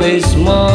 always smile.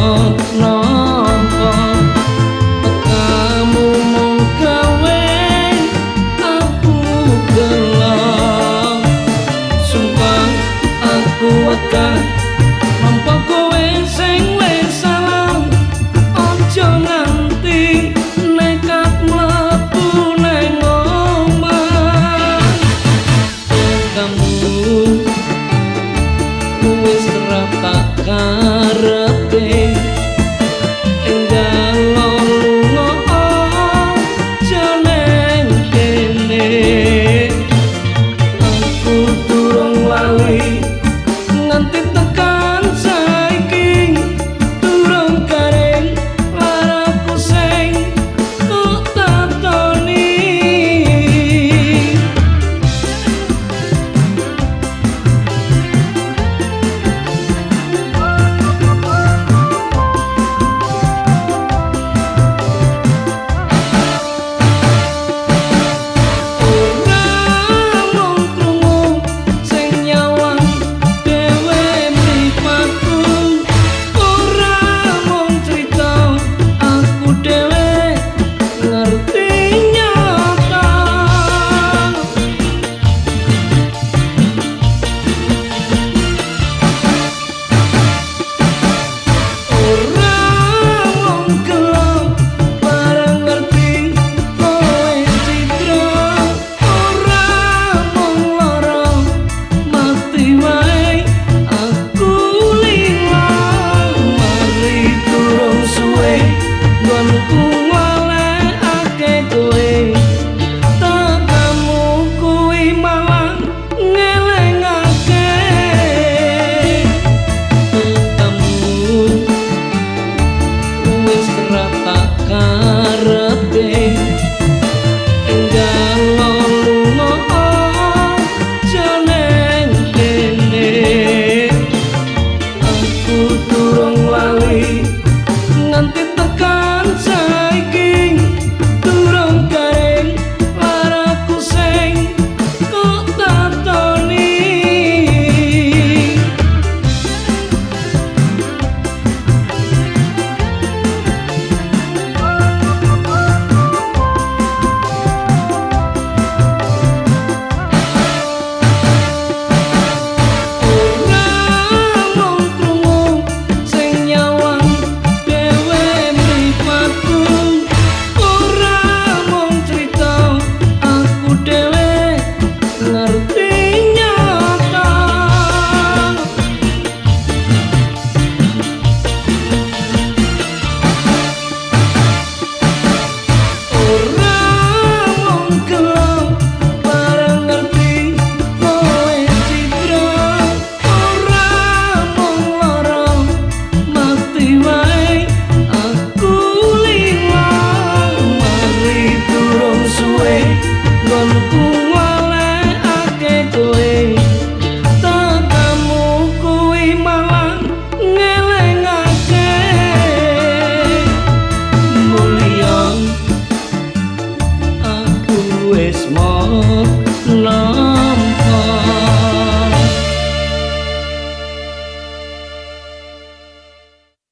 哦